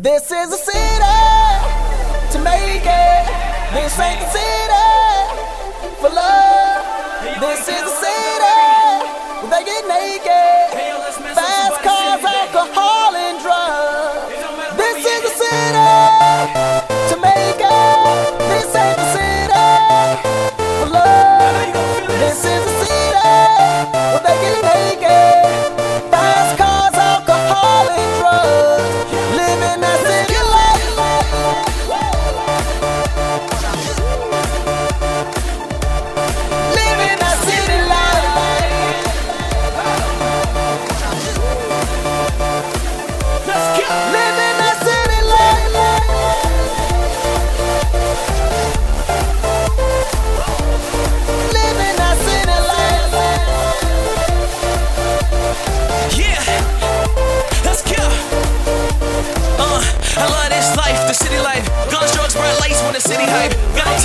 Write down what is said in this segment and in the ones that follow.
This is a city to make it. This ain't the city for love. This is I love this life, the city life. Guns, drugs, bright lights when the city hype. Got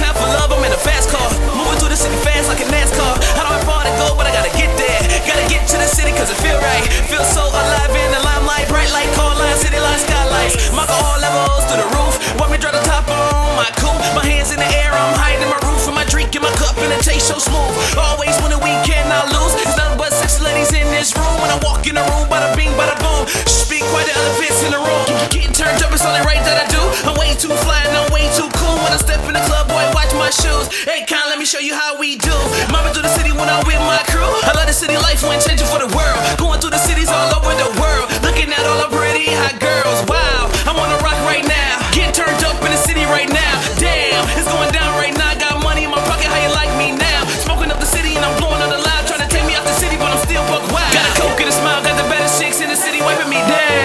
shoes. Hey, Con, let me show you how we do. Mama through the city when I'm with my crew. I love the city life when changing for the world. Going through the cities all over the world. Looking at all the pretty hot girls. Wow, I wanna rock right now. Getting turned up in the city right now. Damn, it's going down right now. Got money in my pocket, how you like me now? Smoking up the city and I'm blowing on the loud. Trying to take me out the city, but I'm still buck wild. Got a coke and a smile, got the baddest chicks in the city wiping me down.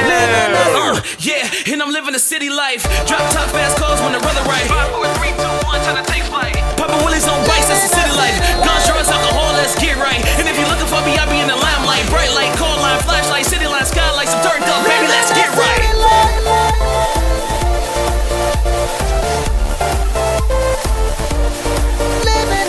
Uh, yeah, and I'm living the city life. Drop top fast cars when the weather right. Five, four, three, two, one, time to take flight. Poppin' Willies on bikes, that's the city life. Guns, drugs, alcohol, let's get right. And if you're looking for me, I'll be in the limelight. Bright light, call line, flashlight, city line, skylights, I'm turned up, baby, let's get right. Living